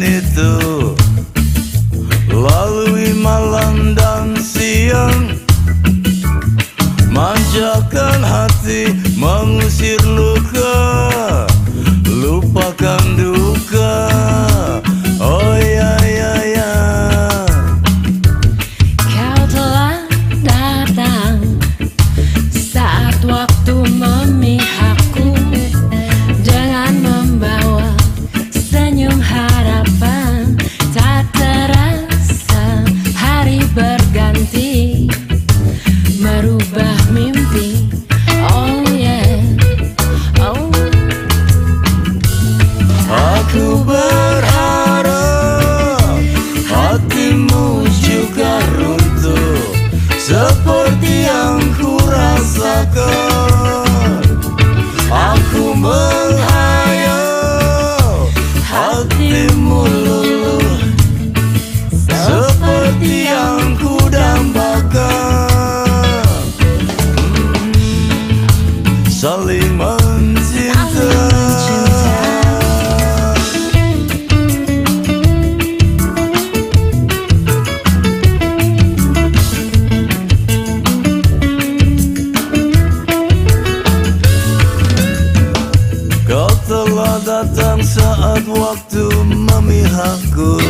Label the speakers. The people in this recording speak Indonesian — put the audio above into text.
Speaker 1: itu. Lalui malam dan siang. Manjakan hati mengusir luka. Lupakan Seperti yang ku rasakan. Aku menghayal hatimu luluh Seperti yang ku dambakan. Saling mencinta saat waktu memihakku